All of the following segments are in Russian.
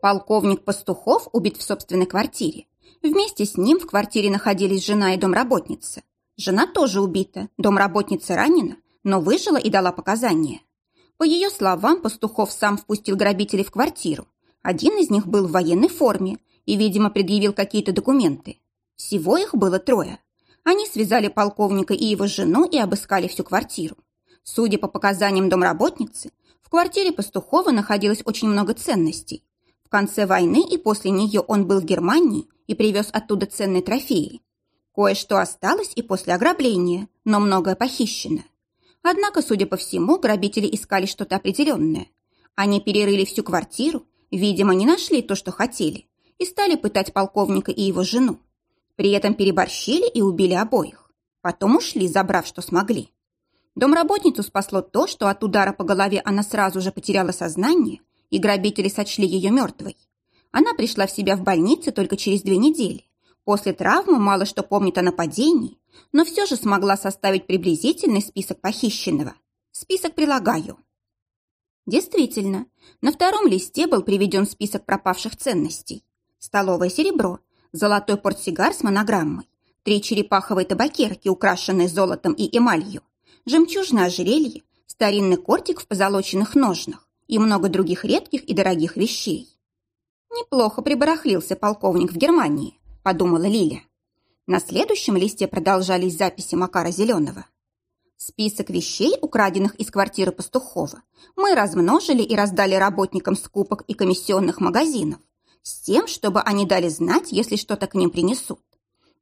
Полковник Пастухов убит в собственной квартире. Вместе с ним в квартире находились жена и домработница. Жена тоже убита, домработница ранена, но выжила и дала показания. По ее словам, Пастухов сам впустил грабителей в квартиру. Один из них был в военной форме и, видимо, предъявил какие-то документы. Всего их было трое. Они связали полковника и его жену и обыскали всю квартиру. Судя по показаниям домработницы, в квартире Пастухова находилось очень много ценностей. Конце войны и после нее он был в Германии и привез оттуда ценные трофеи. Кое-что осталось и после ограбления, но многое похищено. Однако, судя по всему, грабители искали что-то определенное. Они перерыли всю квартиру, видимо, не нашли то, что хотели, и стали пытать полковника и его жену. При этом переборщили и убили обоих. Потом ушли, забрав, что смогли. Домработницу спасло то, что от удара по голове она сразу же потеряла сознание, и грабители сочли ее мертвой. Она пришла в себя в больнице только через две недели. После травмы мало что помнит о нападении, но все же смогла составить приблизительный список похищенного. Список прилагаю. Действительно, на втором листе был приведен список пропавших ценностей. Столовое серебро, золотой портсигар с монограммой, три черепаховые табакерки, украшенные золотом и эмалью, жемчужное ожерелье, старинный кортик в позолоченных ножнах и много других редких и дорогих вещей. «Неплохо прибарахлился полковник в Германии», – подумала Лиля. На следующем листе продолжались записи Макара Зеленого. Список вещей, украденных из квартиры Пастухова, мы размножили и раздали работникам скупок и комиссионных магазинов с тем, чтобы они дали знать, если что-то к ним принесут.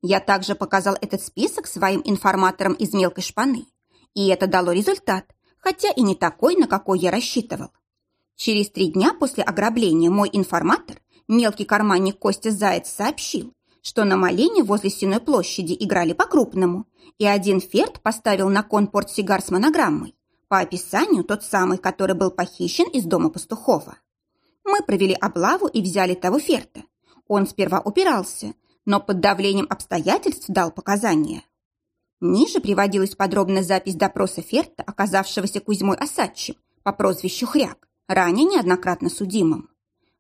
Я также показал этот список своим информаторам из мелкой шпаны, и это дало результат, хотя и не такой, на какой я рассчитывал. Через три дня после ограбления мой информатор, мелкий карманник Костя Заяц, сообщил, что на Малине возле Синой площади играли по-крупному, и один ферт поставил на кон портсигар с монограммой, по описанию тот самый, который был похищен из дома Пастухова. Мы провели облаву и взяли того ферта. Он сперва упирался, но под давлением обстоятельств дал показания. Ниже приводилась подробная запись допроса Ферта, оказавшегося Кузьмой Осадчим по прозвищу Хряк, ранее неоднократно судимым.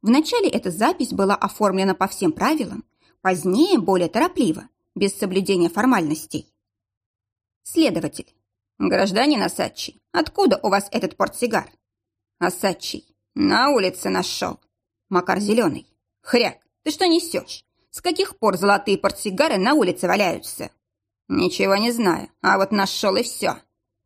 Вначале эта запись была оформлена по всем правилам, позднее более торопливо, без соблюдения формальностей. Следователь. Гражданин Осадчий, откуда у вас этот портсигар? Осадчий. На улице нашел. Макар Зеленый. Хряк, ты что несешь? С каких пор золотые портсигары на улице валяются? Ничего не знаю, а вот нашел и все.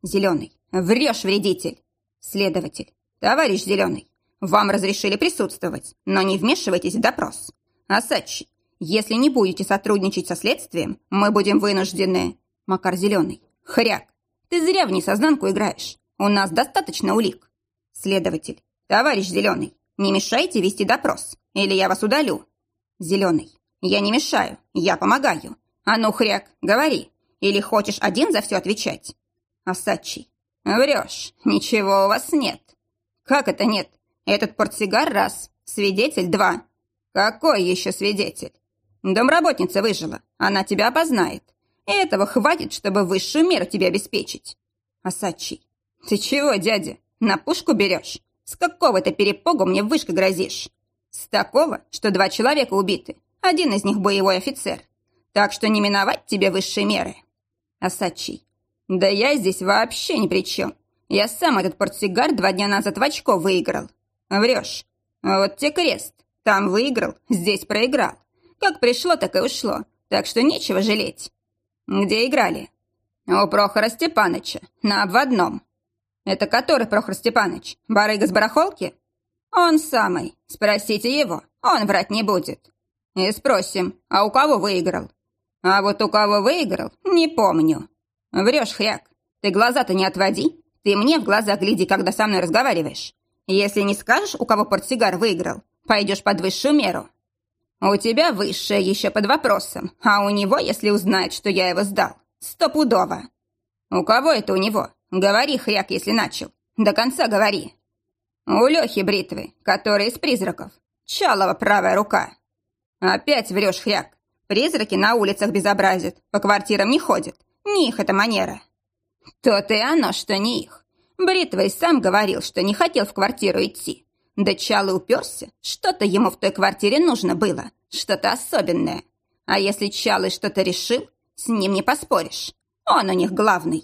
Зеленый. Врешь, вредитель. Следователь. Товарищ Зеленый, вам разрешили присутствовать, но не вмешивайтесь в допрос. Осадчий, если не будете сотрудничать со следствием, мы будем вынуждены... Макар Зеленый. Хряк, ты зря в несознанку играешь. У нас достаточно улик. Следователь. Товарищ Зеленый, не мешайте вести допрос, или я вас удалю. Зеленый. Я не мешаю, я помогаю. А ну, хряк, говори. Или хочешь один за все отвечать? Осадчий. Врешь, ничего у вас нет. Как это нет? Этот портсигар раз, свидетель два. Какой еще свидетель? Домработница выжила, она тебя опознает. Этого хватит, чтобы высшую меру тебе обеспечить. Осадчий. Ты чего, дядя, на пушку берешь? С какого ты перепугу мне вышкой грозишь? С такого, что два человека убиты, один из них боевой офицер. Так что не миновать тебе высшие меры. Осадчий. Да я здесь вообще ни при чем. Я сам этот портсигар два дня назад в очко выиграл. Врешь. Вот те крест. Там выиграл, здесь проиграл. Как пришло, так и ушло. Так что нечего жалеть. Где играли? У Прохора Степаныча, на обводном. Это который Прохор Степаныч? Барыга с барахолки? Он самый. Спросите его, он врать не будет. И спросим, а у кого выиграл? А вот у кого выиграл, не помню. Врешь, хряк. Ты глаза-то не отводи. Ты мне в глаза гляди, когда со мной разговариваешь. Если не скажешь, у кого портсигар выиграл, пойдешь под высшую меру. У тебя высшее еще под вопросом, а у него, если узнает, что я его сдал, стопудово. У кого это у него? Говори, хряк, если начал. До конца говори. У Лехи бритвы, который из призраков. Чалова правая рука. Опять врешь, хряк. Призраки на улицах безобразят, по квартирам не ходят. Не их эта манера. То-то и оно, что не их. Бритва и сам говорил, что не хотел в квартиру идти. Да Чалы уперся, что-то ему в той квартире нужно было, что-то особенное. А если Чалы что-то решил, с ним не поспоришь. Он у них главный.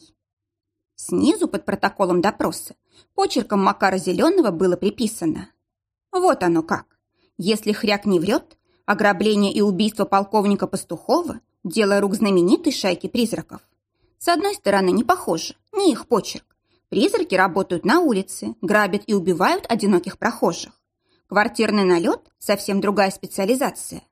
Снизу под протоколом допроса почерком Макара Зеленого было приписано. Вот оно как. Если хряк не врет, ограбление и убийство полковника Пастухова – дело рук знаменитой шайки призраков. С одной стороны, не похоже, не их почерк. Призраки работают на улице, грабят и убивают одиноких прохожих. Квартирный налет – совсем другая специализация.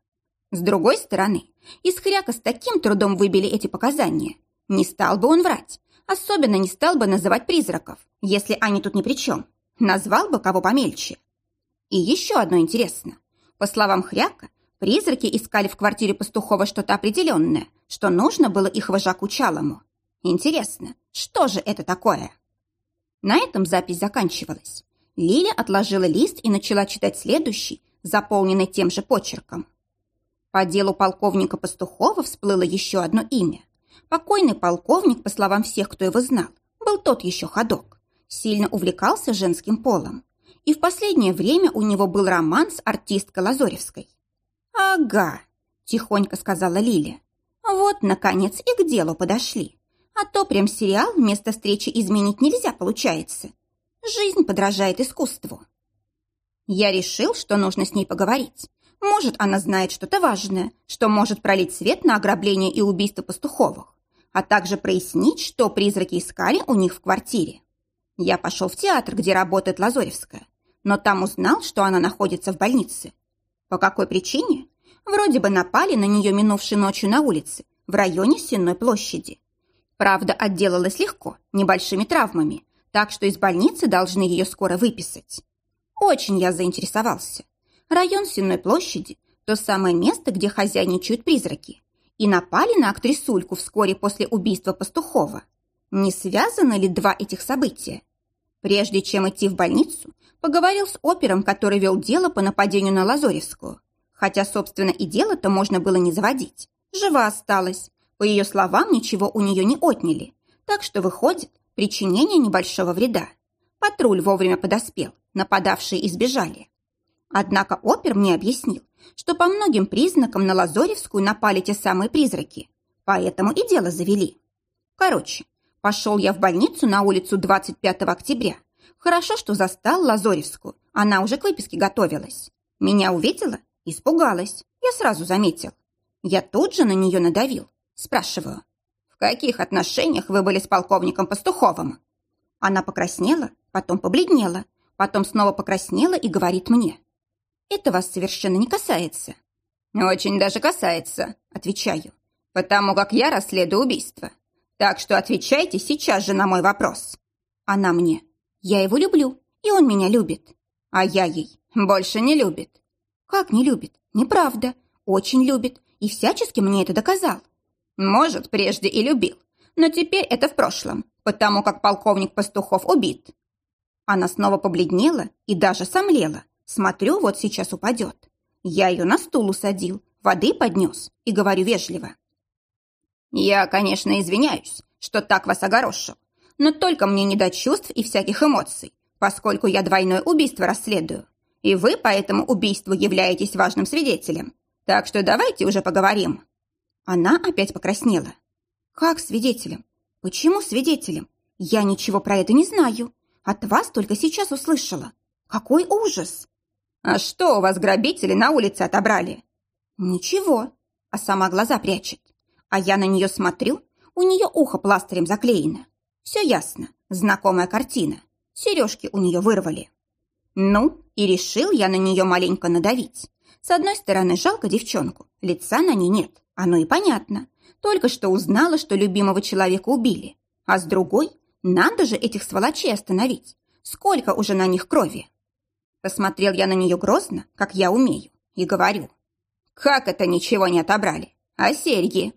С другой стороны, из хряка с таким трудом выбили эти показания. Не стал бы он врать, особенно не стал бы называть призраков, если они тут ни при чем. Назвал бы кого помельче. И еще одно интересно. По словам хряка, призраки искали в квартире Пастухова что-то определенное, что нужно было их вожаку Чалому. Интересно, что же это такое? На этом запись заканчивалась. Лиля отложила лист и начала читать следующий, заполненный тем же почерком. По делу полковника Пастухова всплыло еще одно имя. Покойный полковник, по словам всех, кто его знал, был тот еще ходок. Сильно увлекался женским полом. И в последнее время у него был роман с артисткой Лазоревской. «Ага», – тихонько сказала Лиля. «Вот, наконец, и к делу подошли. А то прям сериал вместо встречи изменить нельзя, получается. Жизнь подражает искусству. Я решил, что нужно с ней поговорить. Может, она знает что-то важное, что может пролить свет на ограбление и убийство пастуховых, а также прояснить, что призраки искали у них в квартире. Я пошел в театр, где работает Лазоревская, но там узнал, что она находится в больнице. По какой причине? Вроде бы напали на нее минувшей ночью на улице, в районе Сенной площади. Правда, отделалась легко, небольшими травмами, так что из больницы должны ее скоро выписать. Очень я заинтересовался. Район Сенной площади – то самое место, где хозяйничают призраки. И напали на актрисульку вскоре после убийства Пастухова. Не связаны ли два этих события? Прежде чем идти в больницу, поговорил с опером, который вел дело по нападению на Лазоревскую. Хотя, собственно, и дело-то можно было не заводить. Жива осталась, по ее словам, ничего у нее не отняли, так что выходит причинение небольшого вреда. Патруль вовремя подоспел, нападавшие избежали. Однако опер мне объяснил, что по многим признакам на Лазоревскую напали те самые призраки, поэтому и дело завели. Короче, пошел я в больницу на улицу 25 октября. Хорошо, что застал Лазоревскую, она уже к выписке готовилась. Меня увидела, испугалась, я сразу заметил. Я тут же на нее надавил, Спрашиваю, в каких отношениях вы были с полковником Пастуховым? Она покраснела, потом побледнела, потом снова покраснела и говорит мне. Это вас совершенно не касается. Очень даже касается, отвечаю, потому как я расследую убийство. Так что отвечайте сейчас же на мой вопрос. Она мне. Я его люблю, и он меня любит. А я ей больше не любит. Как не любит? Неправда. Очень любит и всячески мне это доказал. Может, прежде и любил, но теперь это в прошлом, потому как полковник Пастухов убит. Она снова побледнела и даже сомлела. Смотрю, вот сейчас упадет. Я ее на стул усадил, воды поднес и говорю вежливо. Я, конечно, извиняюсь, что так вас огорошил, но только мне не до чувств и всяких эмоций, поскольку я двойное убийство расследую, и вы по этому убийству являетесь важным свидетелем. Так что давайте уже поговорим. Она опять покраснела. «Как свидетелем? Почему свидетелем? Я ничего про это не знаю. От вас только сейчас услышала. Какой ужас!» «А что у вас грабители на улице отобрали?» «Ничего», а сама глаза прячет. А я на нее смотрю, у нее ухо пластырем заклеено. Все ясно, знакомая картина. Сережки у нее вырвали. Ну, и решил я на нее маленько надавить. С одной стороны, жалко девчонку, лица на ней нет. Оно и понятно. Только что узнала, что любимого человека убили. А с другой, надо же этих сволочей остановить. Сколько уже на них крови? Посмотрел я на нее грозно, как я умею, и говорю. Как это ничего не отобрали? А серьги?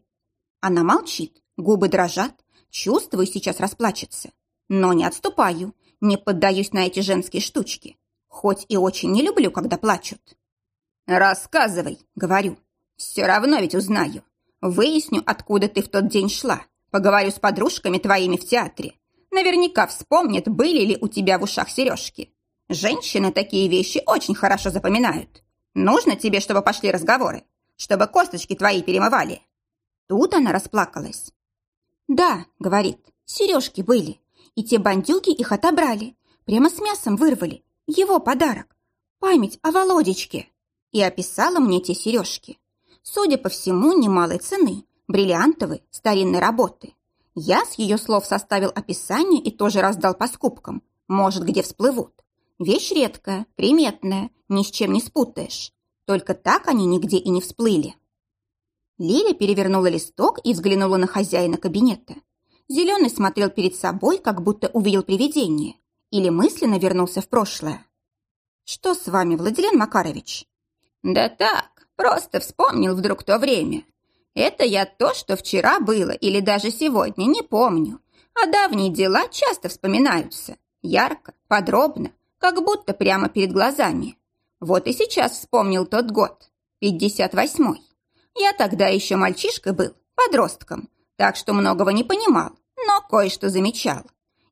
Она молчит, губы дрожат. Чувствую, сейчас расплачется. Но не отступаю, не поддаюсь на эти женские штучки. Хоть и очень не люблю, когда плачут. «Рассказывай», — говорю, все равно ведь узнаю. Выясню, откуда ты в тот день шла. Поговорю с подружками твоими в театре. Наверняка вспомнят, были ли у тебя в ушах сережки. Женщины такие вещи очень хорошо запоминают. Нужно тебе, чтобы пошли разговоры, чтобы косточки твои перемывали». Тут она расплакалась. «Да», — говорит, — «сережки были, и те бандюги их отобрали, прямо с мясом вырвали, его подарок, память о Володечке». И описала мне те сережки. Судя по всему, немалой цены, бриллиантовые, старинной работы. Я с ее слов составил описание и тоже раздал по скупкам. Может, где всплывут. Вещь редкая, приметная, ни с чем не спутаешь. Только так они нигде и не всплыли. Лиля перевернула листок и взглянула на хозяина кабинета. Зеленый смотрел перед собой, как будто увидел привидение, или мысленно вернулся в прошлое. «Что с вами, Владилен Макарович?» «Да так, просто вспомнил вдруг то время. Это я то, что вчера было или даже сегодня, не помню. А давние дела часто вспоминаются. Ярко, подробно, как будто прямо перед глазами. Вот и сейчас вспомнил тот год, 58-й. Я тогда еще мальчишкой был, подростком, так что многого не понимал, но кое-что замечал.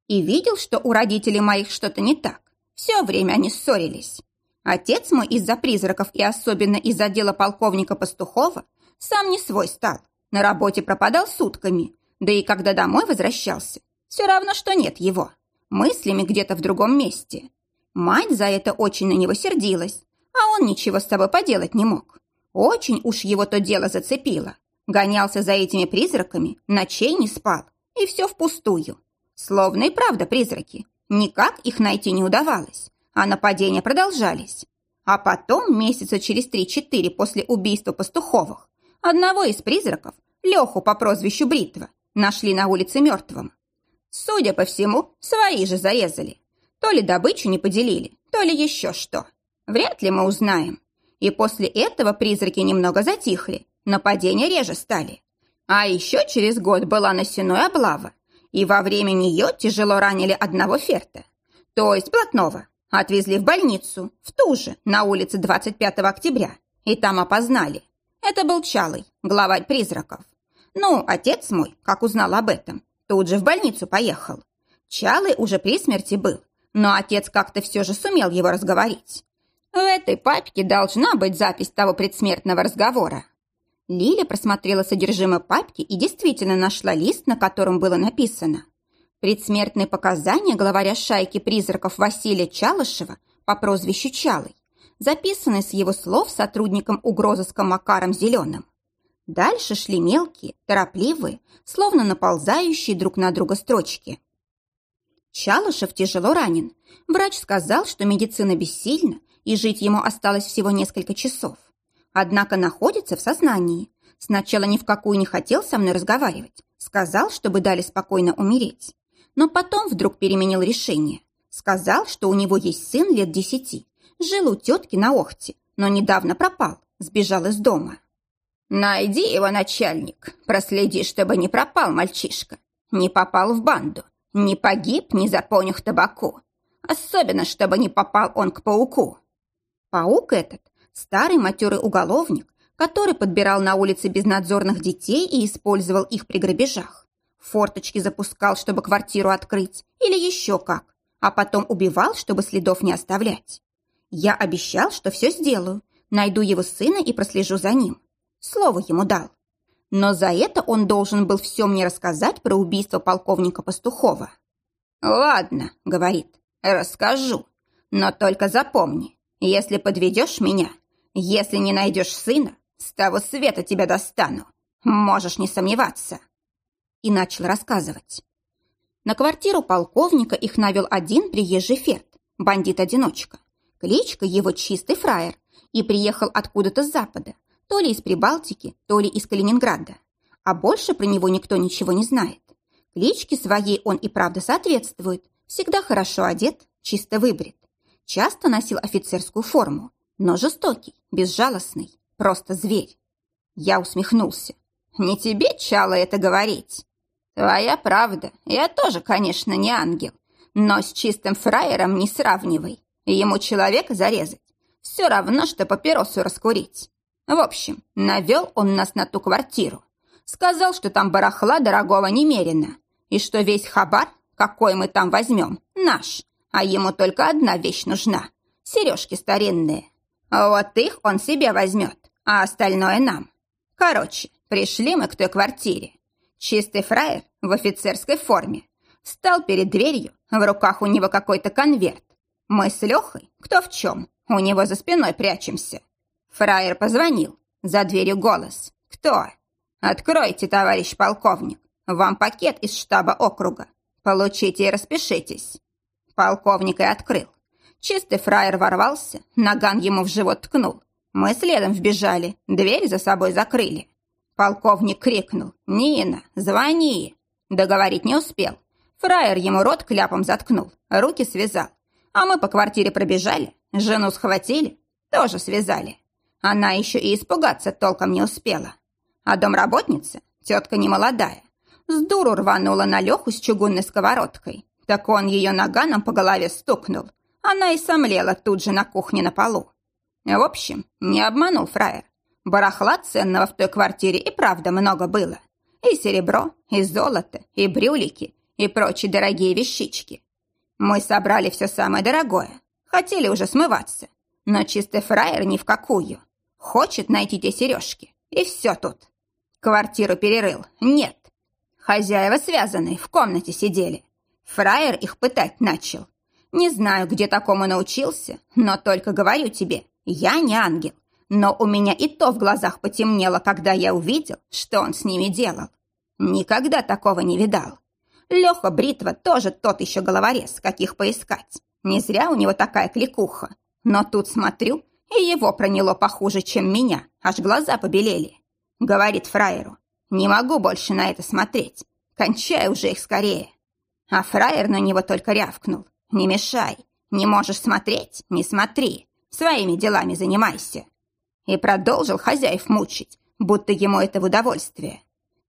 И видел, что у родителей моих что-то не так. Все время они ссорились. Отец мой из-за призраков и особенно из-за дела полковника Пастухова сам не свой стал. На работе пропадал сутками, да и когда домой возвращался, все равно, что нет его. Мыслями где-то в другом месте. Мать за это очень на него сердилась, а он ничего с собой поделать не мог. Очень уж его то дело зацепило. Гонялся за этими призраками, ночей не спал. И все впустую. Словно и правда призраки. Никак их найти не удавалось. А нападения продолжались. А потом, месяца через три-четыре после убийства Пастуховых, одного из призраков, Леху по прозвищу Бритва, нашли на улице мертвым. Судя по всему, свои же зарезали. То ли добычу не поделили, то ли еще что. Вряд ли мы узнаем. И после этого призраки немного затихли, нападения реже стали. А еще через год была насеной облава, и во время нее тяжело ранили одного ферта, то есть блатного. Отвезли в больницу, в ту же, на улице 25 октября, и там опознали. Это был Чалый, главарь призраков. Ну, отец мой, как узнал об этом, тут же в больницу поехал. Чалый уже при смерти был, но отец как-то все же сумел его разговорить. В этой папке должна быть запись того предсмертного разговора. Лиля просмотрела содержимое папки и действительно нашла лист, на котором было написано. Предсмертные показания главаря шайки призраков Василия Чалышева по прозвищу Чалый, записанные с его слов сотрудником угрозыска Макаром Зеленым. Дальше шли мелкие, торопливые, словно наползающие друг на друга строчки. Чалышев тяжело ранен. Врач сказал, что медицина бессильна, и жить ему осталось всего несколько часов. Однако находится в сознании. Сначала ни в какую не хотел со мной разговаривать. Сказал, чтобы дали спокойно умереть. Но потом вдруг переменил решение. Сказал, что у него есть сын лет десяти. Жил у тетки на Охте, но недавно пропал, сбежал из дома. «Найди его, начальник. Проследи, чтобы не пропал мальчишка. Не попал в банду. Не погиб, не за понюх табаку. Особенно, чтобы не попал он к пауку. Паук этот – старый матерый уголовник, который подбирал на улице безнадзорных детей и использовал их при грабежах. Форточки запускал, чтобы квартиру открыть, или еще как, а потом убивал, чтобы следов не оставлять. Я обещал, что все сделаю, найду его сына и прослежу за ним. Слово ему дал. Но за это он должен был все мне рассказать про убийство полковника Пастухова. «Ладно», — говорит, — «расскажу, но только запомни, если подведешь меня, если не найдешь сына, с того света тебя достану. Можешь не сомневаться. И начал рассказывать. На квартиру полковника их навел один приезжий ферт, бандит-одиночка. Кличка его Чистый Фраер, и приехал откуда-то с запада, то ли из Прибалтики, то ли из Калининграда. А больше про него никто ничего не знает. Кличке своей он и правда соответствует, всегда хорошо одет, чисто выбрит. Часто носил офицерскую форму, но жестокий, безжалостный, просто зверь. Я усмехнулся. Не тебе, Чало, это говорить. Твоя правда, я тоже, конечно, не ангел, но с чистым фраером не сравнивай. Ему человека зарезать все равно, что папиросу раскурить. В общем, навел он нас на ту квартиру. Сказал, что там барахла дорогого немерено, и что весь хабар, какой мы там возьмем, наш, а ему только одна вещь нужна — сережки старинные. Вот их он себе возьмет, а остальное нам. Короче, пришли мы к той квартире. Чистый фраер в офицерской форме. Встал перед дверью, в руках у него какой-то конверт. Мы с Лехой, кто в чем, у него за спиной прячемся. Фраер позвонил. За дверью голос. «Кто?» «Откройте, товарищ полковник. Вам пакет из штаба округа. Получите и распишитесь». Полковник и открыл. Чистый фраер ворвался, наган ему в живот ткнул. Мы следом вбежали, дверь за собой закрыли. Полковник крикнул «Нина, звони!» Договорить не успел. Фраер ему рот кляпом заткнул, руки связал. А мы по квартире пробежали, жену схватили, тоже связали. Она еще и испугаться толком не успела. А домработница, тетка немолодая, с дуру рванула на Леху с чугунной сковородкой. Так он ее наганом по голове стукнул. Она и сомлела тут же на кухне на полу. В общем, не обманул фраер. Барахла ценного в той квартире и правда много было. И серебро, и золото, и брюлики, и прочие дорогие вещички. Мы собрали все самое дорогое. Хотели уже смываться. Но чистый фраер ни в какую. Хочет найти те сережки. И все тут. Квартиру перерыл. Нет. Хозяева связаны, в комнате сидели. Фраер их пытать начал. Не знаю, где такому научился, но только говорю тебе, я не ангел. Но у меня и то в глазах потемнело, когда я увидел, что он с ними делал. Никогда такого не видал. Леха Бритва тоже тот еще головорез, каких поискать. Не зря у него такая кликуха. Но тут смотрю, и его проняло похуже, чем меня, аж глаза побелели. Говорит фраеру, не могу больше на это смотреть, кончай уже их скорее. А фраер на него только рявкнул. Не мешай, не можешь смотреть, не смотри, своими делами занимайся. И продолжил хозяев мучить, будто ему это в удовольствие.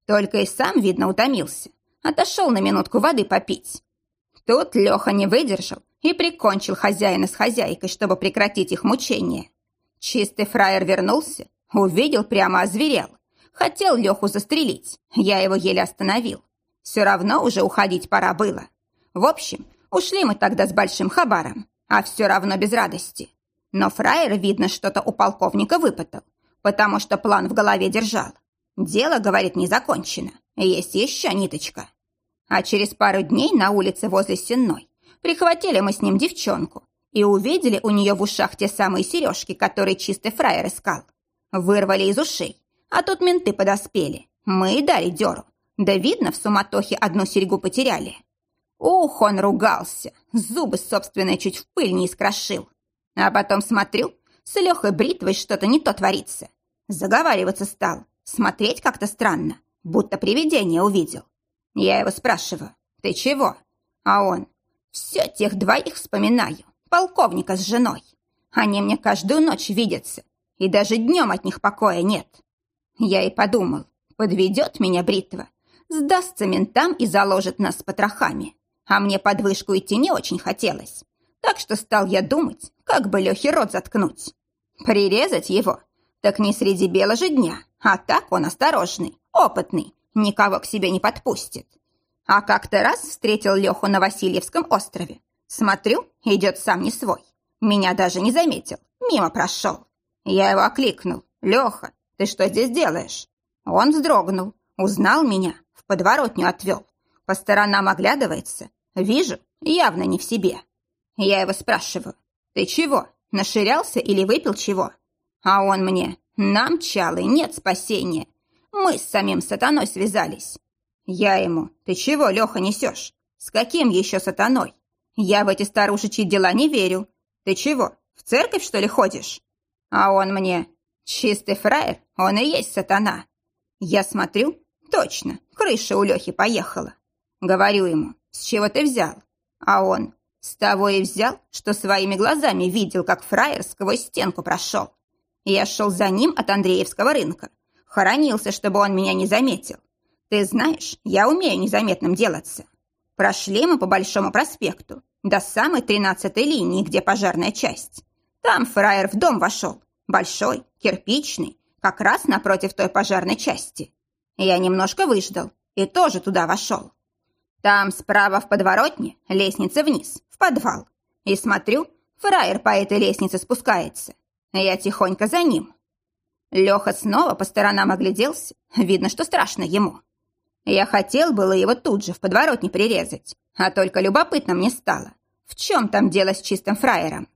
Только и сам, видно, утомился. Отошел на минутку воды попить. Тут Леха не выдержал и прикончил хозяина с хозяйкой, чтобы прекратить их мучения. Чистый фраер вернулся, увидел, прямо озверел. Хотел Леху застрелить, я его еле остановил. Все равно уже уходить пора было. В общем, ушли мы тогда с большим хабаром, а все равно без радости. Но фраер, видно, что-то у полковника выпытал, потому что план в голове держал. Дело, говорит, не закончено, есть еще ниточка. А через пару дней на улице возле Сенной Прихватили мы с ним девчонку и увидели у нее в ушах те самые сережки, которые чистый фраер искал. Вырвали из ушей, а тут менты подоспели. Мы и дали дёру. Да видно, в суматохе одну серьгу потеряли. Ух, он ругался, зубы собственные чуть в пыль не искрошил. А потом смотрю, с Лехой бритвой что-то не то творится. Заговариваться стал, смотреть как-то странно, будто привидение увидел. Я его спрашиваю, ты чего? А он, все тех двоих вспоминаю, полковника с женой. Они мне каждую ночь видятся, и даже днем от них покоя нет. Я и подумал, подведет меня бритва, сдастся ментам и заложит нас с потрохами. А мне под вышку идти не очень хотелось. Так что стал я думать, как бы Лехе рот заткнуть. Прирезать его? Так не среди бела же дня, а так он осторожный, опытный, никого к себе не подпустит. А как-то раз встретил Леху на Васильевском острове. Смотрю, идет сам не свой. Меня даже не заметил, мимо прошел. Я его окликнул. «Леха, ты что здесь делаешь?» Он вздрогнул, узнал меня, в подворотню отвел. По сторонам оглядывается. Вижу, явно не в себе. Я его спрашиваю. «Ты чего, наширялся или выпил чего?» А он мне. «Нам, чалы, нет спасения. Мы с самим сатаной связались. Я ему, ты чего, Леха, несешь? С каким еще сатаной? Я в эти старушечьи дела не верю. Ты чего, в церковь, что ли, ходишь? А он мне, чистый фраер, он и есть сатана. Я смотрю, точно, крыша у Лехи поехала. Говорю ему, с чего ты взял? А он, с того и взял, что своими глазами видел, как фраер сквозь стенку прошел. Я шел за ним от Андреевского рынка. Хоронился, чтобы он меня не заметил. Ты знаешь, я умею незаметным делаться. Прошли мы по Большому проспекту, до самой тринадцатой линии, где пожарная часть. Там фраер в дом вошел, большой, кирпичный, как раз напротив той пожарной части. Я немножко выждал и тоже туда вошел. Там справа в подворотне лестница вниз, подвал. и смотрю, фраер по этой лестнице спускается. Я тихонько за ним. Леха снова по сторонам огляделся, видно, что страшно ему. Я хотел было его тут же в подворотне прирезать, а только любопытно мне стало, в чем там дело с чистым фраером.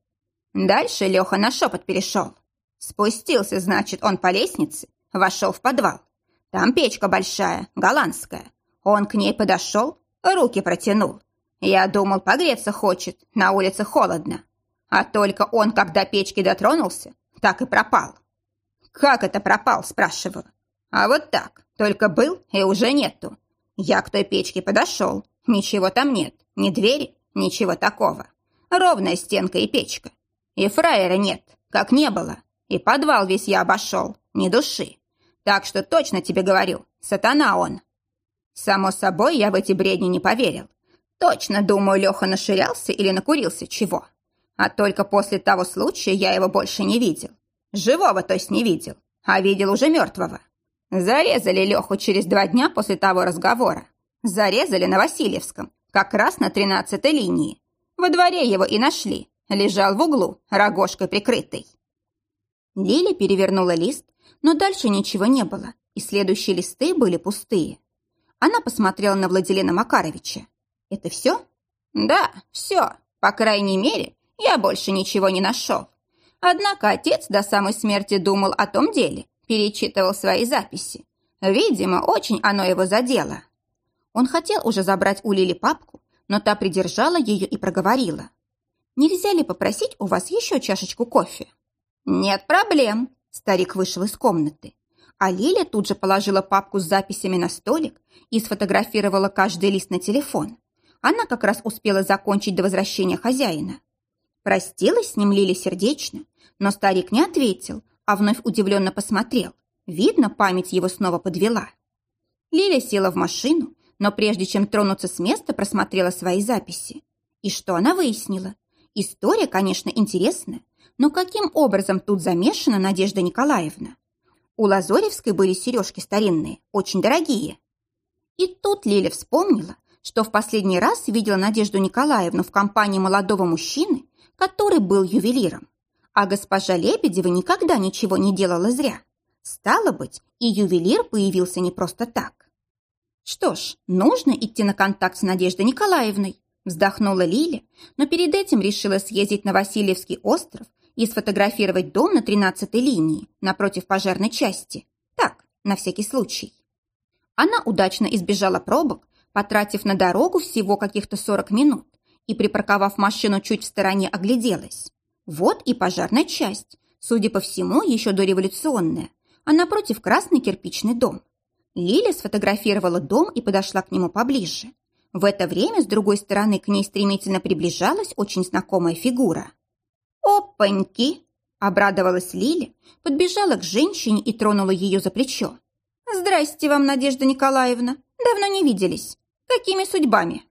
Дальше Леха на шепот перешел. Спустился, значит, он по лестнице, вошел в подвал. Там печка большая, голландская. Он к ней подошел, руки протянул. Я думал, погреться хочет, на улице холодно. А только он, когда печки дотронулся, так и пропал. «Как это пропал?» – спрашиваю. «А вот так, только был и уже нету. Я к той печке подошел, ничего там нет, ни двери, ничего такого. Ровная стенка и печка. И фраера нет, как не было. И подвал весь я обошел, ни души. Так что точно тебе говорю, сатана он. Само собой, я в эти бредни не поверил. Точно, думаю, Леха наширялся или накурился чего. А только после того случая я его больше не видел. Живого, то есть, не видел, а видел уже мертвого. Зарезали Леху через два дня после того разговора. Зарезали на Васильевском, как раз на тринадцатой линии. Во дворе его и нашли. Лежал в углу, рогожкой прикрытый. Лиля перевернула лист, но дальше ничего не было, и следующие листы были пустые. Она посмотрела на Владилена Макаровича. «Это все?» «Да, все. По крайней мере, я больше ничего не нашел. Однако отец до самой смерти думал о том деле, перечитывал свои записи. Видимо, очень оно его задело. Он хотел уже забрать у Лили папку, но та придержала ее и проговорила. «Нельзя ли попросить у вас еще чашечку кофе?» «Нет проблем», – старик вышел из комнаты. А Лиля тут же положила папку с записями на столик и сфотографировала каждый лист на телефон. Она как раз успела закончить до возвращения хозяина. Простилась с ним Лиля сердечно, но старик не ответил, а вновь удивленно посмотрел. Видно, память его снова подвела. Лиля села в машину, но прежде чем тронуться с места, просмотрела свои записи. И что она выяснила? История, конечно, интересная, но каким образом тут замешана Надежда Николаевна? У Лазоревской были сережки старинные, очень дорогие. И тут Лиля вспомнила, что в последний раз видела Надежду Николаевну в компании молодого мужчины, который был ювелиром. А госпожа Лебедева никогда ничего не делала зря. Стало быть, и ювелир появился не просто так. Что ж, нужно идти на контакт с Надеждой Николаевной, вздохнула Лиля, но перед этим решила съездить на Васильевский остров и сфотографировать дом на 13-й линии напротив пожарной части. Так, на всякий случай. Она удачно избежала пробок, потратив на дорогу всего каких-то 40 минут и, припарковав машину чуть в стороне, огляделась. Вот и пожарная часть, судя по всему, еще дореволюционная, а напротив красный кирпичный дом. Лиля сфотографировала дом и подошла к нему поближе. В это время с другой стороны к ней стремительно приближалась очень знакомая фигура. «Опаньки!» – обрадовалась Лиля, подбежала к женщине и тронула ее за плечо. «Здрасте вам, Надежда Николаевна! Давно не виделись. Какими судьбами?»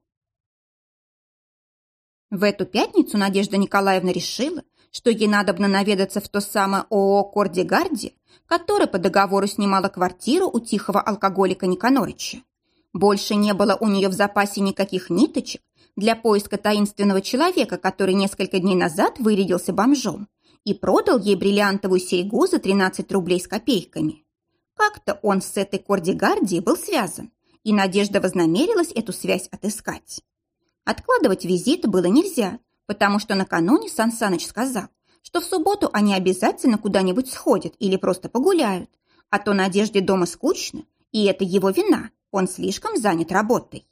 В эту пятницу Надежда Николаевна решила, что ей надобно наведаться в то самое ООО «Корди-Гарди», которое по договору снимало квартиру у тихого алкоголика Никанорыча. Больше не было у нее в запасе никаких ниточек для поиска таинственного человека, который несколько дней назад вырядился бомжом и продал ей бриллиантовую серьгу за 13 рублей с копейками. Как-то он с этой Корди-Гарди был связан, и Надежда вознамерилась эту связь отыскать. Откладывать визит было нельзя, потому что накануне Сан Саныч сказал, что в субботу они обязательно куда-нибудь сходят или просто погуляют, а то Надежде дома скучно, и это его вина, он слишком занят работой.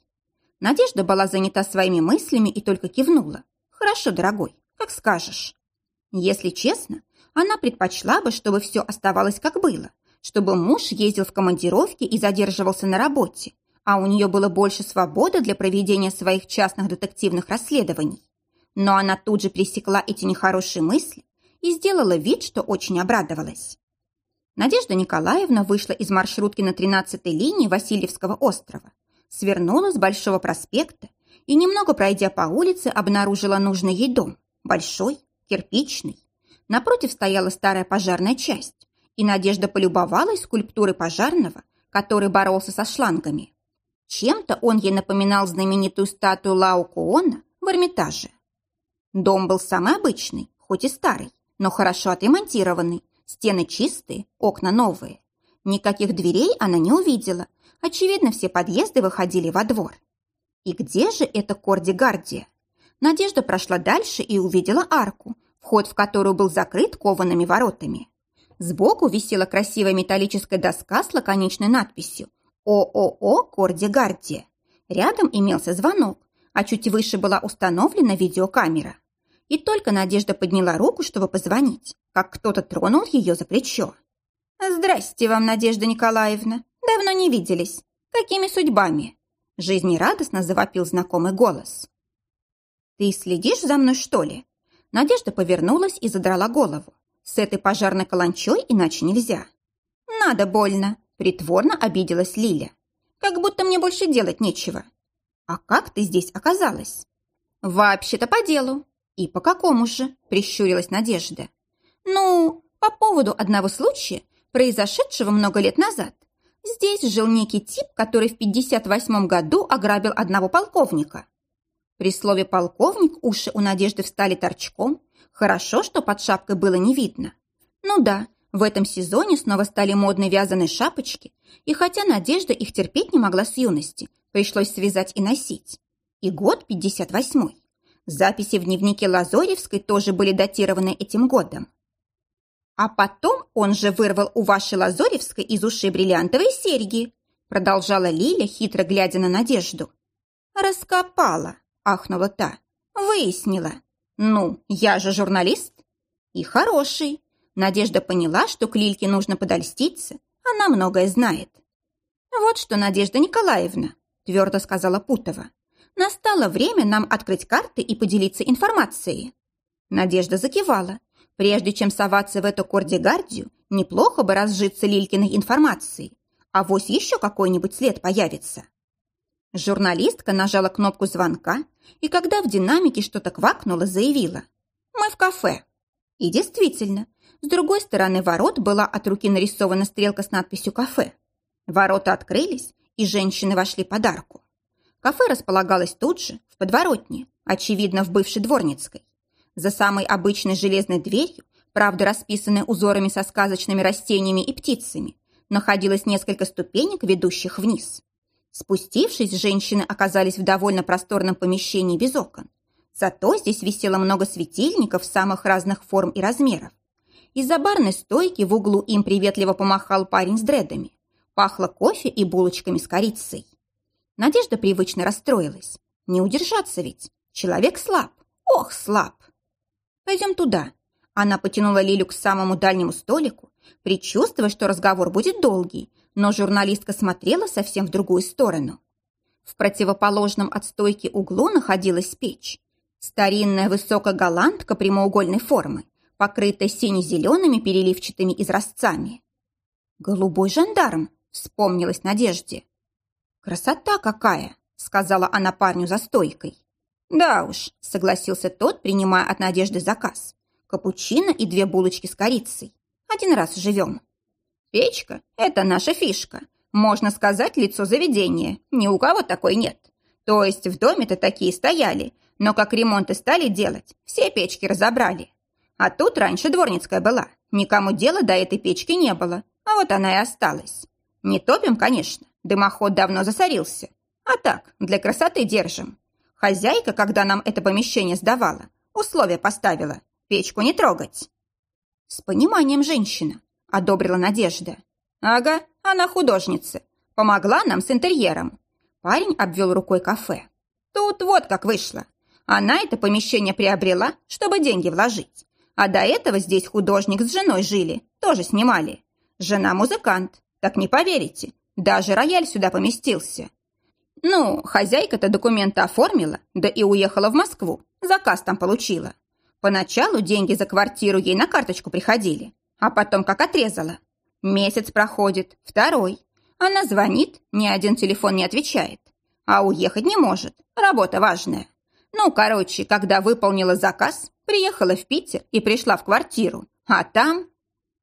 Надежда была занята своими мыслями и только кивнула. «Хорошо, дорогой, как скажешь». Если честно, она предпочла бы, чтобы все оставалось как было, чтобы муж ездил в командировки и задерживался на работе, а у нее было больше свободы для проведения своих частных детективных расследований. Но она тут же пресекла эти нехорошие мысли и сделала вид, что очень обрадовалась. Надежда Николаевна вышла из маршрутки на 13-й линии Васильевского острова, свернула с Большого проспекта и, немного пройдя по улице, обнаружила нужный ей дом. Большой, кирпичный. Напротив стояла старая пожарная часть, и Надежда полюбовалась скульптурой пожарного, который боролся со шлангами. Чем-то он ей напоминал знаменитую статую Лао Куона в Эрмитаже. Дом был самый обычный, хоть и старый, но хорошо отремонтированный, стены чистые, окна новые. Никаких дверей она не увидела. Очевидно, все подъезды выходили во двор. И где же эта Корди-Гардия? Надежда прошла дальше и увидела арку, вход в которую был закрыт коваными воротами. Сбоку висела красивая металлическая доска с лаконичной надписью «ООО Корди-Гардия». Рядом имелся звонок, а чуть выше была установлена видеокамера. И только Надежда подняла руку, чтобы позвонить, как кто-то тронул ее за плечо. «Здрасте вам, Надежда Николаевна. Давно не виделись. Какими судьбами?» Жизнерадостно завопил знакомый голос. «Ты следишь за мной, что ли?» Надежда повернулась и задрала голову. С этой пожарной каланчой иначе нельзя. «Надо больно», — притворно обиделась Лиля. «Как будто мне больше делать нечего». «А как ты здесь оказалась?» «Вообще-то по делу». «И по какому же?» – прищурилась Надежда. «Ну, по поводу одного случая, произошедшего много лет назад. Здесь жил некий тип, который в 58 году ограбил одного полковника. При слове «полковник» уши у Надежды встали торчком. Хорошо, что под шапкой было не видно. Ну да, в этом сезоне снова стали модные вязаные шапочки, и хотя Надежда их терпеть не могла с юности, пришлось связать и носить. И год 58-й. Записи в дневнике Лазоревской тоже были датированы этим годом. А потом он же вырвал у вашей Лазоревской из ушей бриллиантовые серьги, продолжала Лиля, хитро глядя на Надежду. Раскопала, ахнула та. Выяснила. Ну, я же журналист. И хороший. Надежда поняла, что к Лильке нужно подольститься. Она многое знает. Вот что, Надежда Николаевна, твердо сказала Путова. Настало время нам открыть карты и поделиться информацией. Надежда закивала. Прежде чем соваться в эту кордигардию, неплохо бы разжиться Лилькиной информацией. А вось еще какой-нибудь след появится. Журналистка нажала кнопку звонка, и когда в динамике что-то квакнуло, заявила «Мы в кафе». И действительно, с другой стороны ворот была от руки нарисована стрелка с надписью «Кафе». Ворота открылись, и женщины вошли под арку. Кафе располагалось тут же, в подворотне, очевидно, в бывшей дворницкой. За самой обычной железной дверью, правда расписанной узорами со сказочными растениями и птицами, находилось несколько ступенек, ведущих вниз. Спустившись, женщины оказались в довольно просторном помещении без окон. Зато здесь висело много светильников самых разных форм и размеров. Из-за барной стойки в углу им приветливо помахал парень с дредами. Пахло кофе и булочками с корицей. Надежда привычно расстроилась. Не удержаться ведь. Человек слаб. Ох, слаб. Пойдем туда. Она потянула Лилю к самому дальнему столику, предчувствуя, что разговор будет долгий, но журналистка смотрела совсем в другую сторону. В противоположном от стойки углу находилась печь. Старинная высокая голландка прямоугольной формы, покрытая сине-зелеными переливчатыми изразцами. «Голубой жандарм», — вспомнилась Надежде. «Красота какая!» — сказала она парню за стойкой. «Да уж», — согласился тот, принимая от Надежды заказ. «Капучино и две булочки с корицей. Один раз живем». Печка – это наша фишка. Можно сказать, лицо заведения. Ни у кого такой нет. То есть в доме-то такие стояли, но как ремонты стали делать, все печки разобрали. А тут раньше дворницкая была. Никому дела до этой печки не было, а вот она и осталась. Не топим, конечно, дымоход давно засорился. А так, для красоты держим. Хозяйка, когда нам это помещение сдавала, условия поставила – печку не трогать. С пониманием женщина одобрила Надежда. «Ага, она художница. Помогла нам с интерьером». Парень обвел рукой кафе. «Тут вот как вышло. Она это помещение приобрела, чтобы деньги вложить. А до этого здесь художник с женой жили, тоже снимали. Жена музыкант, так не поверите, даже рояль сюда поместился. Ну, хозяйка-то документы оформила, да и уехала в Москву, заказ там получила. Поначалу деньги за квартиру ей на карточку приходили, а потом как отрезала. Месяц проходит, второй. Она звонит, ни один телефон не отвечает. А уехать не может, работа важная. Ну, короче, когда выполнила заказ, приехала в Питер и пришла в квартиру. А там...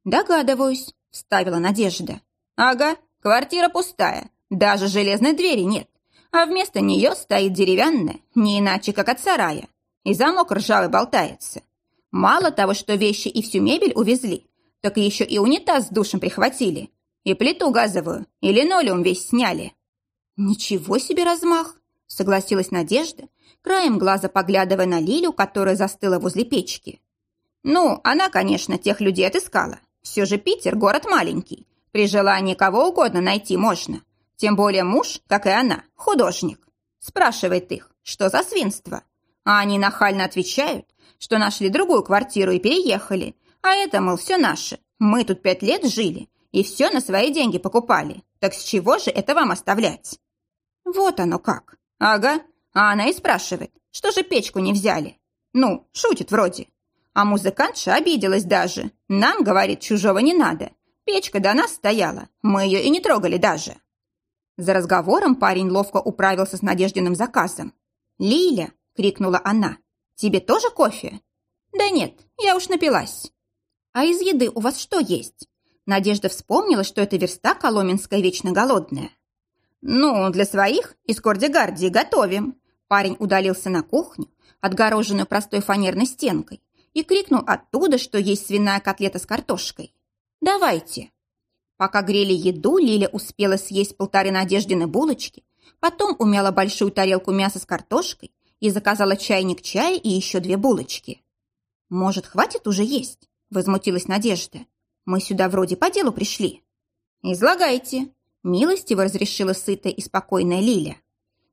Догадываюсь, вставила Надежда. Ага, квартира пустая, даже железной двери нет. А вместо нее стоит деревянная, не иначе как от сарая. и замок ржавый болтается. Мало того, что вещи и всю мебель увезли, так еще и унитаз с душем прихватили, и плиту газовую, и линолеум весь сняли». «Ничего себе размах!» – согласилась Надежда, краем глаза поглядывая на Лилю, которая застыла возле печки. «Ну, она, конечно, тех людей отыскала. Все же Питер – город маленький. При желании кого угодно найти можно. Тем более муж, как и она, художник. Спрашивает их, что за свинство. А они нахально отвечают, что нашли другую квартиру и переехали. А это, мол, все наше. Мы тут пять лет жили и все на свои деньги покупали. Так с чего же это вам оставлять? Вот оно как. Ага. А она и спрашивает, что же печку не взяли? Ну, шутит вроде. А музыкантша обиделась даже. Нам, говорит, чужого не надо. Печка до нас стояла. Мы ее и не трогали даже. За разговором парень ловко управился с Надеждиным заказом. «Лиля!» — крикнула она. «Тебе тоже кофе?» «Да нет, я уж напилась». «А из еды у вас что есть?» Надежда вспомнила, что это верста коломенская вечно голодная. «Ну, для своих из Кордигардии готовим». Парень удалился на кухню, отгороженную простой фанерной стенкой, и крикнул оттуда, что есть свиная котлета с картошкой. «Давайте». Пока грели еду, Лиля успела съесть полторы Надеждины булочки, потом умяла большую тарелку мяса с картошкой и заказала чайник чая и еще две булочки. «Может, хватит уже есть?» – возмутилась Надежда. «Мы сюда вроде по делу пришли». «Излагайте», – милостиво разрешила сытая и спокойная Лиля.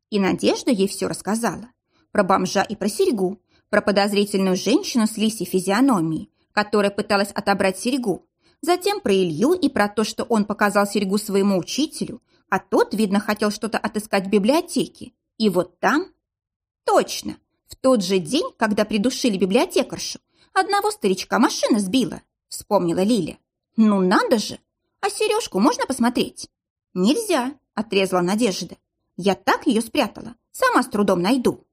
И Надежда ей все рассказала. Про бомжа и про серьгу, про подозрительную женщину с лисей физиономией, которая пыталась отобрать серьгу, затем про Илью и про то, что он показал серьгу своему учителю, а тот, видно, хотел что-то отыскать в библиотеке. И вот там... Точно! В тот же день, когда придушили библиотекаршу, одного старичка машина сбила, вспомнила Лиля. Ну надо же! А сережку можно посмотреть? Нельзя, отрезала Надежда. Я так ее спрятала, сама с трудом найду.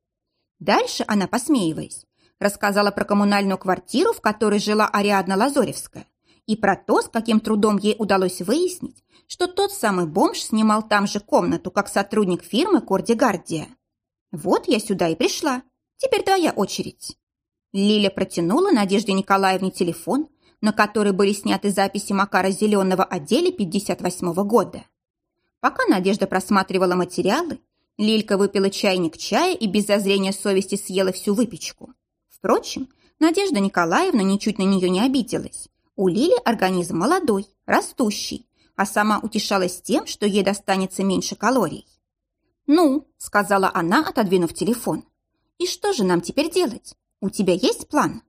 Дальше она, посмеиваясь, рассказала про коммунальную квартиру, в которой жила Ариадна Лазоревская и про то, с каким трудом ей удалось выяснить, что тот самый бомж снимал там же комнату, как сотрудник фирмы Корди Гардия. Вот я сюда и пришла. Теперь твоя очередь. Лиля протянула Надежде Николаевне телефон, на который были сняты записи Макара Зеленого о деле 58 -го года. Пока Надежда просматривала материалы, Лилька выпила чайник чая и без зазрения совести съела всю выпечку. Впрочем, Надежда Николаевна ничуть на нее не обиделась. У Лили организм молодой, растущий, а сама утешалась тем, что ей достанется меньше калорий. «Ну», — сказала она, отодвинув телефон, «и что же нам теперь делать? У тебя есть план?»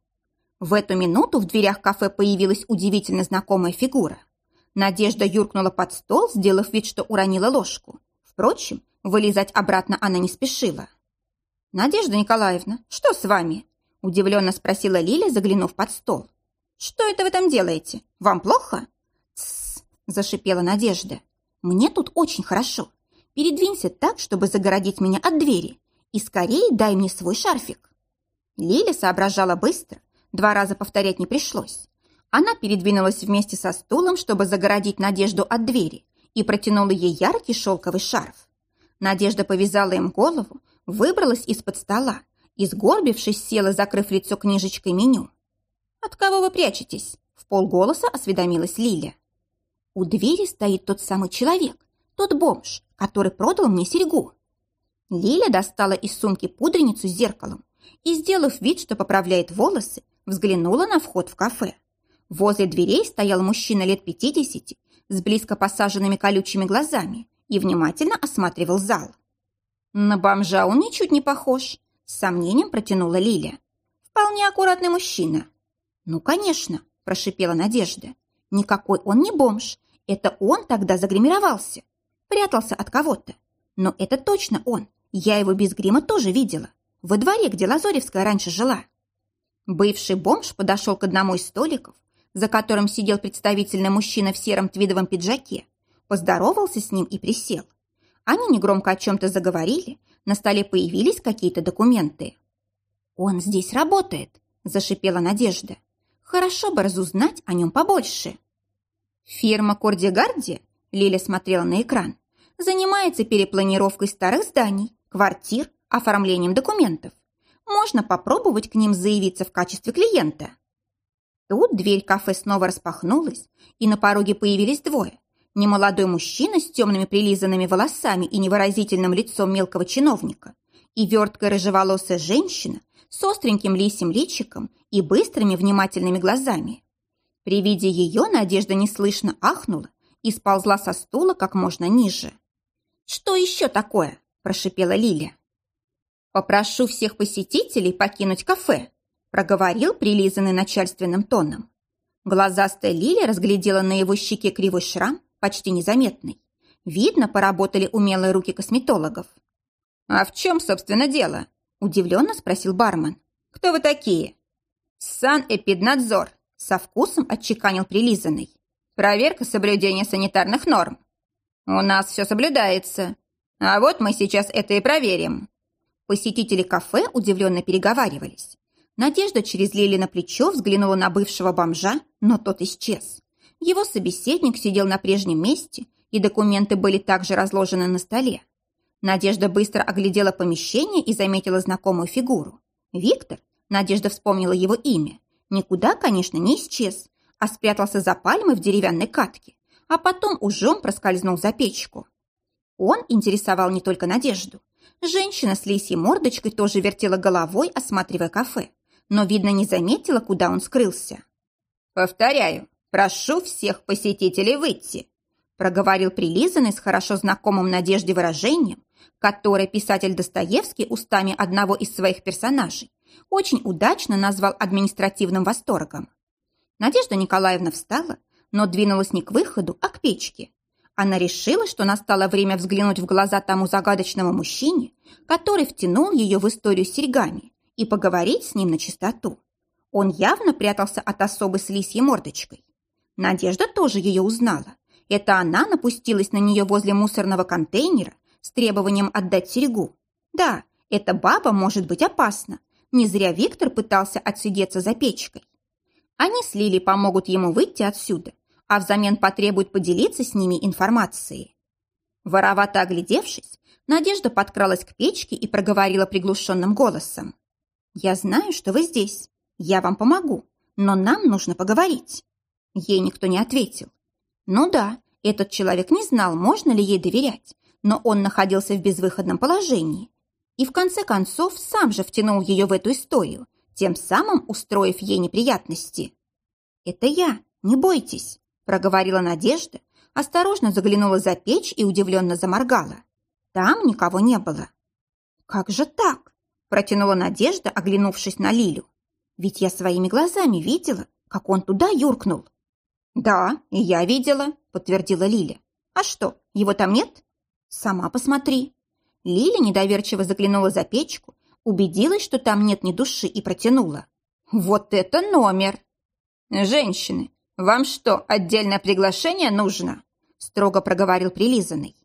В эту минуту в дверях кафе появилась удивительно знакомая фигура. Надежда юркнула под стол, сделав вид, что уронила ложку. Впрочем, вылезать обратно она не спешила. «Надежда Николаевна, что с вами?» – удивленно спросила Лиля, заглянув под стол. «Что это вы там делаете? Вам плохо?» «Тссс!» – зашипела Надежда. «Мне тут очень хорошо. Передвинься так, чтобы загородить меня от двери, и скорее дай мне свой шарфик». Лиля соображала быстро, два раза повторять не пришлось. Она передвинулась вместе со стулом, чтобы загородить Надежду от двери, и протянула ей яркий шелковый шарф. Надежда повязала им голову, выбралась из-под стола и, сгорбившись, села, закрыв лицо книжечкой меню. «От кого вы прячетесь?» – в полголоса осведомилась Лиля. «У двери стоит тот самый человек, тот бомж, который продал мне серьгу». Лиля достала из сумки пудреницу с зеркалом и, сделав вид, что поправляет волосы, взглянула на вход в кафе. Возле дверей стоял мужчина лет пятидесяти с близко посаженными колючими глазами и внимательно осматривал зал. «На бомжа он ничуть не похож», – с сомнением протянула Лиля. «Вполне аккуратный мужчина, «Ну, конечно», – прошипела Надежда. «Никакой он не бомж. Это он тогда загримировался. Прятался от кого-то. Но это точно он. Я его без грима тоже видела. Во дворе, где Лазоревская раньше жила». Бывший бомж подошел к одному из столиков, за которым сидел представительный мужчина в сером твидовом пиджаке, поздоровался с ним и присел. Они негромко о чем-то заговорили, на столе появились какие-то документы. «Он здесь работает», – зашипела Надежда. Хорошо бы разузнать о нем побольше. Фирма Кордигарди, Лиля смотрела на экран, занимается перепланировкой старых зданий, квартир, оформлением документов. Можно попробовать к ним заявиться в качестве клиента. Тут дверь кафе снова распахнулась, и на пороге появились двое. Немолодой мужчина с темными прилизанными волосами и невыразительным лицом мелкого чиновника и верткая рыжеволосая женщина с остреньким лисим личиком и быстрыми внимательными глазами. При виде ее Надежда неслышно ахнула и сползла со стула как можно ниже. «Что еще такое?» – прошипела Лиля. «Попрошу всех посетителей покинуть кафе», – проговорил прилизанный начальственным тоном. Глазастая Лиля разглядела на его щеке кривой шрам, почти незаметный. Видно, поработали умелые руки косметологов. «А в чем, собственно, дело?» – удивленно спросил бармен. «Кто вы такие?» «Санэпиднадзор», – со вкусом отчеканил прилизанный. «Проверка соблюдения санитарных норм». «У нас все соблюдается. А вот мы сейчас это и проверим». Посетители кафе удивленно переговаривались. Надежда через Лили на плечо взглянула на бывшего бомжа, но тот исчез. Его собеседник сидел на прежнем месте, и документы были также разложены на столе. Надежда быстро оглядела помещение и заметила знакомую фигуру. Виктор, Надежда вспомнила его имя, никуда, конечно, не исчез, а спрятался за пальмой в деревянной катке, а потом ужом проскользнул за печку. Он интересовал не только Надежду. Женщина с лисьей мордочкой тоже вертела головой, осматривая кафе, но, видно, не заметила, куда он скрылся. «Повторяю, прошу всех посетителей выйти», проговорил прилизанный с хорошо знакомым Надежде выражением, которое писатель Достоевский устами одного из своих персонажей очень удачно назвал административным восторгом. Надежда Николаевна встала, но двинулась не к выходу, а к печке. Она решила, что настало время взглянуть в глаза тому загадочному мужчине, который втянул ее в историю с серьгами, и поговорить с ним на чистоту. Он явно прятался от особы с лисьей мордочкой. Надежда тоже ее узнала. Это она напустилась на нее возле мусорного контейнера с требованием отдать серьгу. Да, эта баба может быть опасна. Не зря Виктор пытался отсидеться за печкой. Они с Лили помогут ему выйти отсюда, а взамен потребуют поделиться с ними информацией. Воровато оглядевшись, Надежда подкралась к печке и проговорила приглушенным голосом. «Я знаю, что вы здесь. Я вам помогу, но нам нужно поговорить». Ей никто не ответил. Ну да, этот человек не знал, можно ли ей доверять, но он находился в безвыходном положении. И в конце концов сам же втянул ее в эту историю, тем самым устроив ей неприятности. «Это я, не бойтесь», – проговорила Надежда, осторожно заглянула за печь и удивленно заморгала. Там никого не было. «Как же так?» – протянула Надежда, оглянувшись на Лилю. «Ведь я своими глазами видела, как он туда юркнул». «Да, и я видела», – подтвердила Лиля. «А что, его там нет?» «Сама посмотри». Лиля недоверчиво заглянула за печку, убедилась, что там нет ни души, и протянула. «Вот это номер!» «Женщины, вам что, отдельное приглашение нужно?» строго проговорил прилизанный.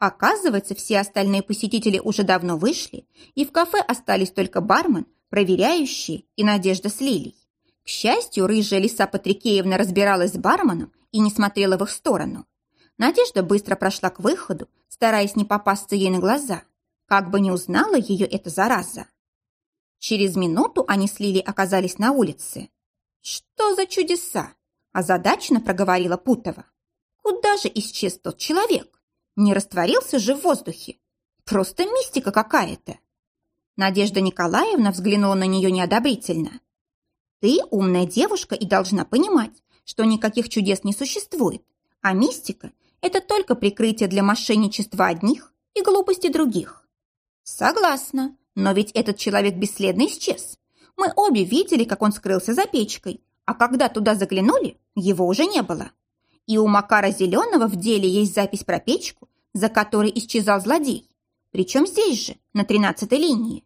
Оказывается, все остальные посетители уже давно вышли, и в кафе остались только бармен, проверяющие и Надежда с Лилей. К счастью, рыжая лиса Патрикеевна разбиралась с барменом и не смотрела в их сторону. Надежда быстро прошла к выходу, стараясь не попасться ей на глаза, как бы не узнала ее эта зараза. Через минуту они с Лили оказались на улице. «Что за чудеса?» – озадаченно проговорила Путова. «Куда же исчез тот человек? Не растворился же в воздухе? Просто мистика какая-то!» Надежда Николаевна взглянула на нее неодобрительно. «Ты умная девушка и должна понимать, что никаких чудес не существует, а мистика это только прикрытие для мошенничества одних и глупости других. Согласна, но ведь этот человек бесследно исчез. Мы обе видели, как он скрылся за печкой, а когда туда заглянули, его уже не было. И у Макара Зеленого в деле есть запись про печку, за которой исчезал злодей. Причем здесь же, на тринадцатой линии.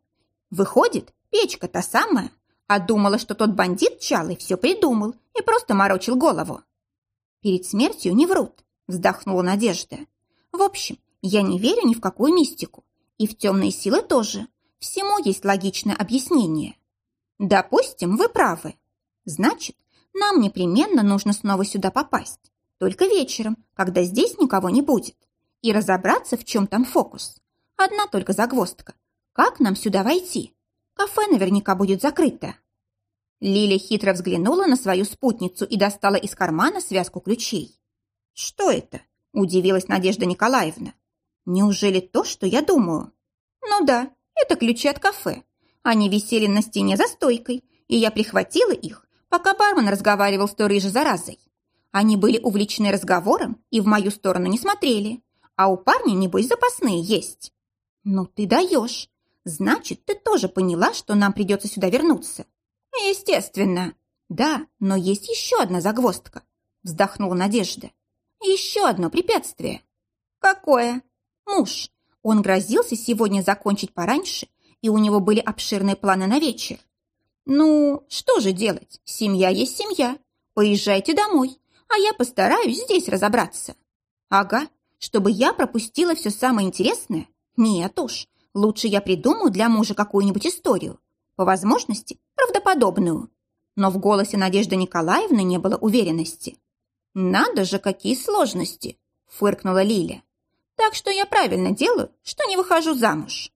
Выходит, печка та самая, а думала, что тот бандит Чалый все придумал и просто морочил голову. Перед смертью не врут, Вздохнула Надежда. В общем, я не верю ни в какую мистику. И в темные силы тоже. Всему есть логичное объяснение. Допустим, вы правы. Значит, нам непременно нужно снова сюда попасть. Только вечером, когда здесь никого не будет. И разобраться, в чем там фокус. Одна только загвоздка. Как нам сюда войти? Кафе наверняка будет закрыто». Лиля хитро взглянула на свою спутницу и достала из кармана связку ключей. «Что это?» – удивилась Надежда Николаевна. «Неужели то, что я думаю?» «Ну да, это ключи от кафе. Они висели на стене за стойкой, и я прихватила их, пока бармен разговаривал с той рыжей заразой. Они были увлечены разговором и в мою сторону не смотрели. А у парня, небось, запасные есть. Ну ты даешь. Значит, ты тоже поняла, что нам придется сюда вернуться. Естественно. Да, но есть еще одна загвоздка. Вздохнула Надежда. Еще одно препятствие. Какое? Муж. Он грозился сегодня закончить пораньше, и у него были обширные планы на вечер. Ну, что же делать? Семья есть семья. Поезжайте домой, а я постараюсь здесь разобраться. Ага, чтобы я пропустила все самое интересное? Нет уж, лучше я придумаю для мужа какую-нибудь историю. По возможности, правдоподобную. Но в голосе Надежды Николаевны не было уверенности. «Надо же, какие сложности!» – фыркнула Лиля. «Так что я правильно делаю, что не выхожу замуж».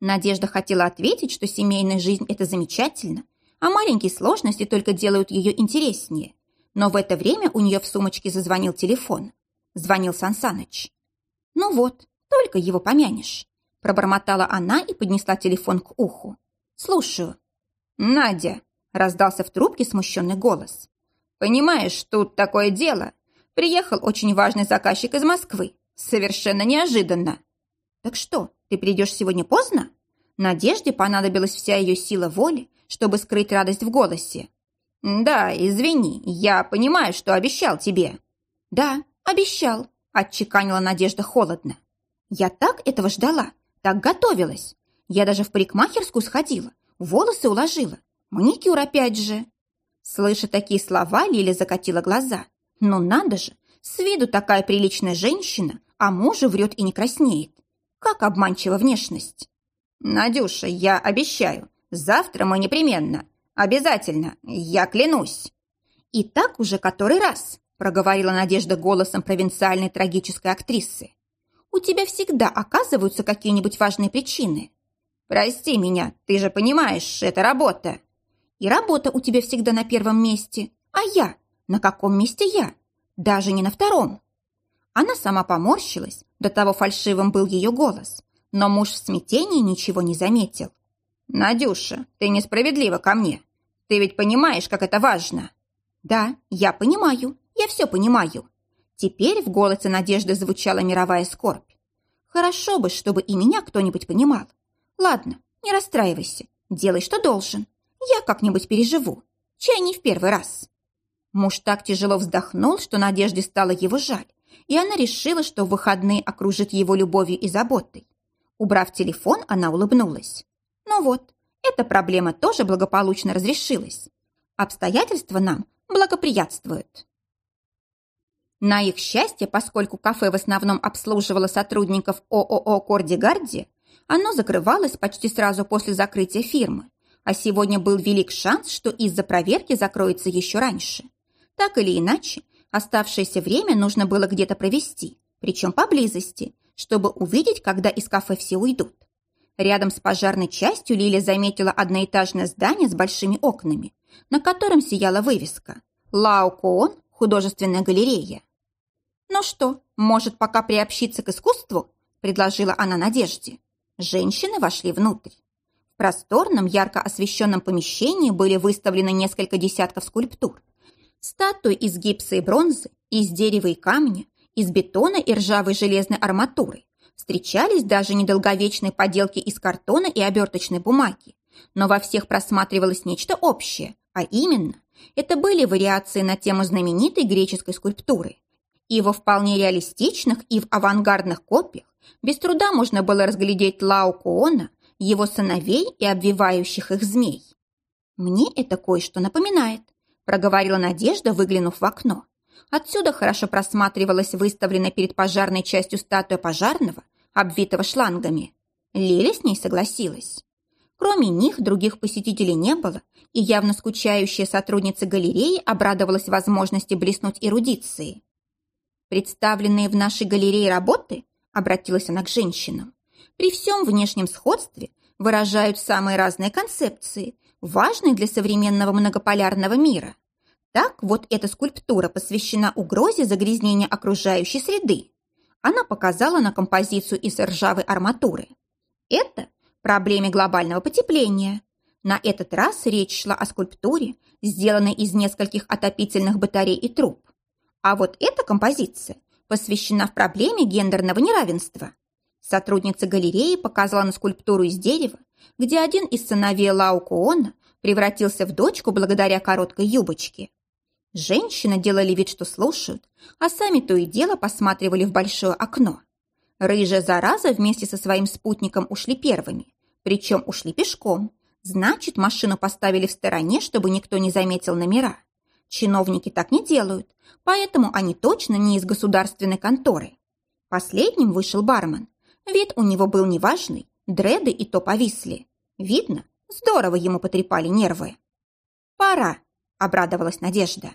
Надежда хотела ответить, что семейная жизнь – это замечательно, а маленькие сложности только делают ее интереснее. Но в это время у нее в сумочке зазвонил телефон. Звонил Сансаныч. «Ну вот, только его помянешь», – пробормотала она и поднесла телефон к уху. «Слушаю». «Надя», – раздался в трубке смущенный голос. «Понимаешь, тут такое дело. Приехал очень важный заказчик из Москвы. Совершенно неожиданно». «Так что, ты придешь сегодня поздно?» Надежде понадобилась вся ее сила воли, чтобы скрыть радость в голосе. «Да, извини, я понимаю, что обещал тебе». «Да, обещал», – отчеканила Надежда холодно. «Я так этого ждала, так готовилась. Я даже в парикмахерскую сходила, волосы уложила. Маникюр опять же». Слыша такие слова, Лиля закатила глаза. «Ну надо же, с виду такая приличная женщина, а мужу врет и не краснеет. Как обманчива внешность». «Надюша, я обещаю, завтра мы непременно, Обязательно, я клянусь. И так уже который раз, проговорила Надежда голосом провинциальной трагической актрисы. У тебя всегда оказываются какие-нибудь важные причины. Прости меня, ты же понимаешь, это работа. И работа у тебя всегда на первом месте. А я? На каком месте я? Даже не на втором. Она сама поморщилась, до того фальшивым был ее голос, но муж в смятении ничего не заметил. «Надюша, ты несправедлива ко мне. Ты ведь понимаешь, как это важно?» «Да, я понимаю. Я все понимаю». Теперь в голосе Надежды звучала мировая скорбь. «Хорошо бы, чтобы и меня кто-нибудь понимал. Ладно, не расстраивайся. Делай, что должен. Я как-нибудь переживу. Чай не в первый раз». Муж так тяжело вздохнул, что Надежде стало его жаль, и она решила, что в выходные окружит его любовью и заботой. Убрав телефон, она улыбнулась. Ну вот, эта проблема тоже благополучно разрешилась. Обстоятельства нам благоприятствуют. На их счастье, поскольку кафе в основном обслуживало сотрудников ООО «Корди-Гарди», оно закрывалось почти сразу после закрытия фирмы, а сегодня был велик шанс, что из-за проверки закроется еще раньше. Так или иначе, оставшееся время нужно было где-то провести, причем поблизости, чтобы увидеть, когда из кафе все уйдут. Рядом с пожарной частью Лиля заметила одноэтажное здание с большими окнами, на котором сияла вывеска «Лао Коон. Художественная галерея». «Ну что, может, пока приобщиться к искусству?» – предложила она Надежде. Женщины вошли внутрь. В просторном, ярко освещенном помещении были выставлены несколько десятков скульптур. Статуи из гипса и бронзы, из дерева и камня, из бетона и ржавой железной арматуры, Встречались даже недолговечные поделки из картона и оберточной бумаги. Но во всех просматривалось нечто общее, а именно, это были вариации на тему знаменитой греческой скульптуры. И во вполне реалистичных и в авангардных копиях без труда можно было разглядеть Лао Куона, его сыновей и обвивающих их змей. «Мне это кое-что напоминает», – проговорила Надежда, выглянув в окно. Отсюда хорошо просматривалась выставленная перед пожарной частью статуя пожарного, обвитого шлангами. Лиля с ней согласилась. Кроме них других посетителей не было, и явно скучающая сотрудница галереи обрадовалась возможности блеснуть эрудицией. «Представленные в нашей галерее работы», — обратилась она к женщинам, «при всем внешнем сходстве выражают самые разные концепции, важные для современного многополярного мира. Так вот эта скульптура посвящена угрозе загрязнения окружающей среды. Она показала на композицию из ржавой арматуры. Это проблеме глобального потепления. На этот раз речь шла о скульптуре, сделанной из нескольких отопительных батарей и труб. А вот эта композиция посвящена в проблеме гендерного неравенства. Сотрудница галереи показала на скульптуру из дерева, где один из сыновей Лау Куона превратился в дочку благодаря короткой юбочке. Женщины делали вид, что слушают, а сами то и дело посматривали в большое окно. Рыжая зараза вместе со своим спутником ушли первыми, причем ушли пешком. Значит, машину поставили в стороне, чтобы никто не заметил номера. Чиновники так не делают, поэтому они точно не из государственной конторы. Последним вышел бармен. Вид у него был неважный, дреды и то повисли. Видно, здорово ему потрепали нервы. «Пора», — обрадовалась Надежда.